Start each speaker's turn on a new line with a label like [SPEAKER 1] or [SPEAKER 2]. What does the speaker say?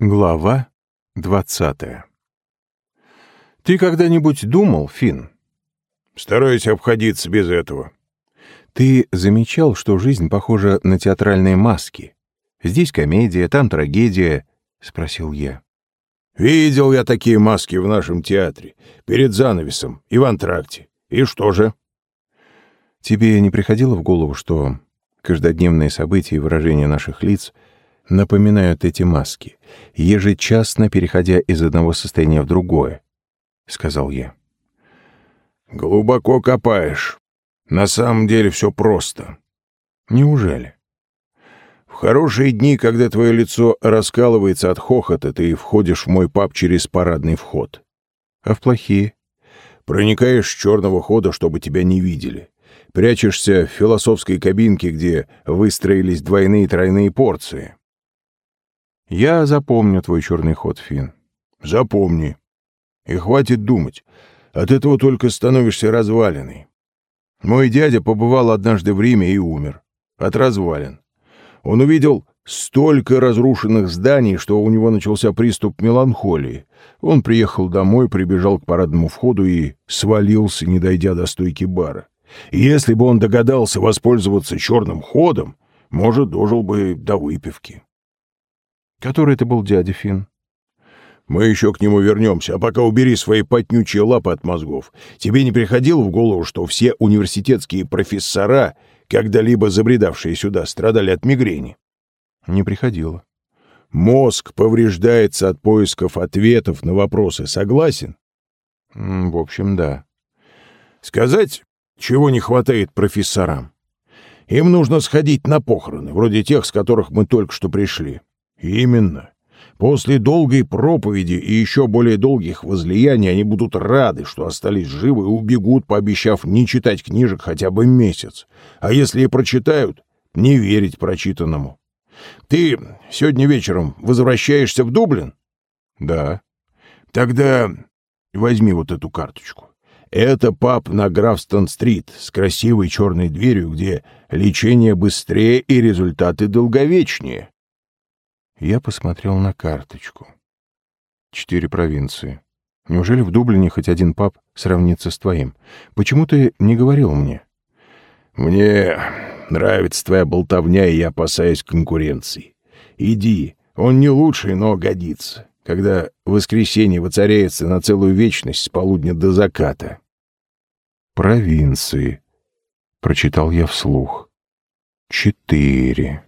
[SPEAKER 1] Глава двадцатая Ты когда-нибудь думал, Финн?
[SPEAKER 2] Стараюсь обходиться без этого.
[SPEAKER 1] Ты замечал, что жизнь похожа на театральные маски? Здесь комедия, там трагедия, спросил я.
[SPEAKER 2] Видел я такие маски в нашем театре, перед занавесом и в антракте. И что же?
[SPEAKER 1] Тебе не приходило в голову, что каждодневные события и выражения наших лиц — напоминают эти маски, ежечасно переходя из одного состояния в другое, — сказал я.
[SPEAKER 2] «Глубоко копаешь. На самом деле все просто».
[SPEAKER 1] «Неужели?»
[SPEAKER 2] «В хорошие дни, когда твое лицо раскалывается от хохота, ты входишь в мой паб через парадный вход.
[SPEAKER 1] А в плохие?»
[SPEAKER 2] «Проникаешь с черного хода, чтобы тебя не видели. Прячешься в философской кабинке, где выстроились двойные и тройные порции.
[SPEAKER 1] Я запомню твой черный ход, Фин.
[SPEAKER 2] Запомни. И хватит думать. От этого только становишься развалиной. Мой дядя побывал однажды в Риме и умер. От развалин. Он увидел столько разрушенных зданий, что у него начался приступ меланхолии. Он приехал домой, прибежал к парадному входу и свалился, не дойдя до стойки бара. И если бы он догадался воспользоваться черным ходом, может, дожил бы до выпивки.
[SPEAKER 1] Который это был дядя Фин?
[SPEAKER 2] Мы еще к нему вернемся, а пока убери свои потнючие лапы от мозгов. Тебе не приходило в голову, что все университетские профессора, когда-либо забредавшие сюда, страдали от мигрени?
[SPEAKER 1] Не приходило.
[SPEAKER 2] Мозг повреждается от поисков ответов на вопросы. Согласен?
[SPEAKER 1] В общем, да.
[SPEAKER 2] Сказать, чего не хватает профессорам? Им нужно сходить на похороны, вроде тех, с которых мы только что пришли. Именно. После долгой проповеди и еще более долгих возлияний они будут рады, что остались живы и убегут, пообещав не читать книжек хотя бы месяц. А если и прочитают, не верить прочитанному. Ты сегодня вечером возвращаешься в Дублин?
[SPEAKER 1] Да.
[SPEAKER 2] Тогда возьми вот эту карточку. Это паб на Графстон-стрит с красивой черной дверью, где лечение быстрее и результаты долговечнее.
[SPEAKER 1] Я посмотрел на карточку. Четыре провинции. Неужели в Дублине хоть один паб сравнится с твоим? Почему ты не говорил мне?
[SPEAKER 2] Мне нравится твоя болтовня, и я опасаюсь конкуренции. Иди, он не лучший, но годится, когда воскресенье воцаряется на целую вечность с полудня до заката.
[SPEAKER 1] Провинции, прочитал я вслух. Четыре.